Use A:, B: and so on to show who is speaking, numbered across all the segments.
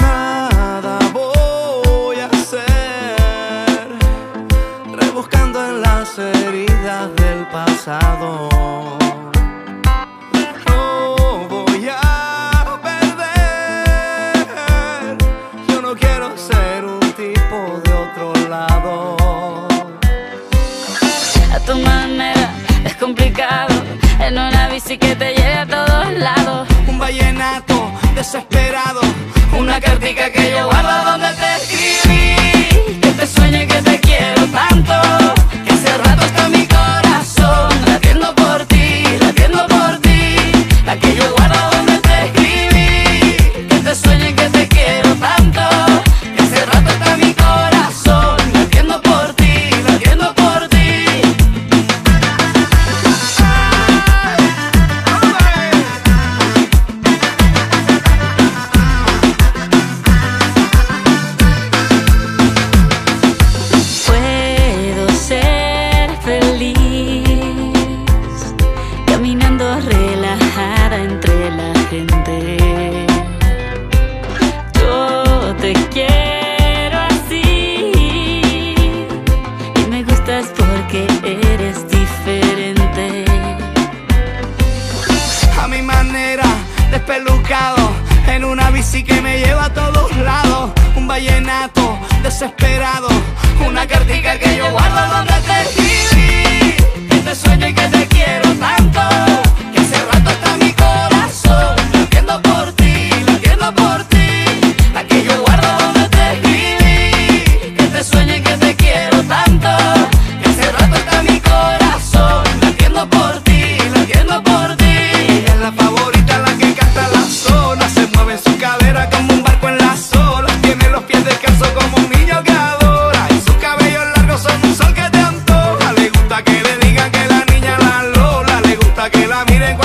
A: Nada voy a hacer rebuscando en las heridas del pasado. A
B: tu manera es complicado, en una bici que te lleve a todos lados.
A: Un vallenato desesperado En una bici que me lleva
B: a todos lados. Un vallenato desesperado Una cartica
A: que yo guardo donde te escribí.
B: Este que te sueño y que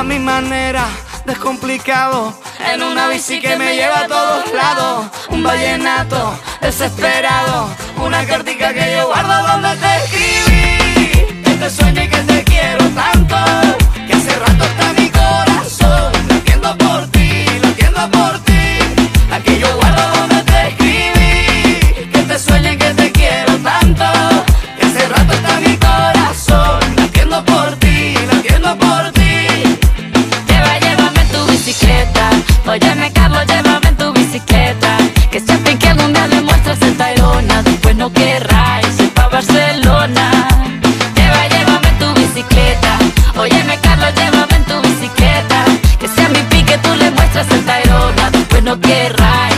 A: a mi manera, descomplicado. En una bici que me lleva a todos lados, un vallenato desesperado, una cartica que yo guardo donde te escribí. Este sueño
B: llévame en tu bicicleta. Que sea mi pique, tú le muestras el
A: Tairona. Bueno, qué raro.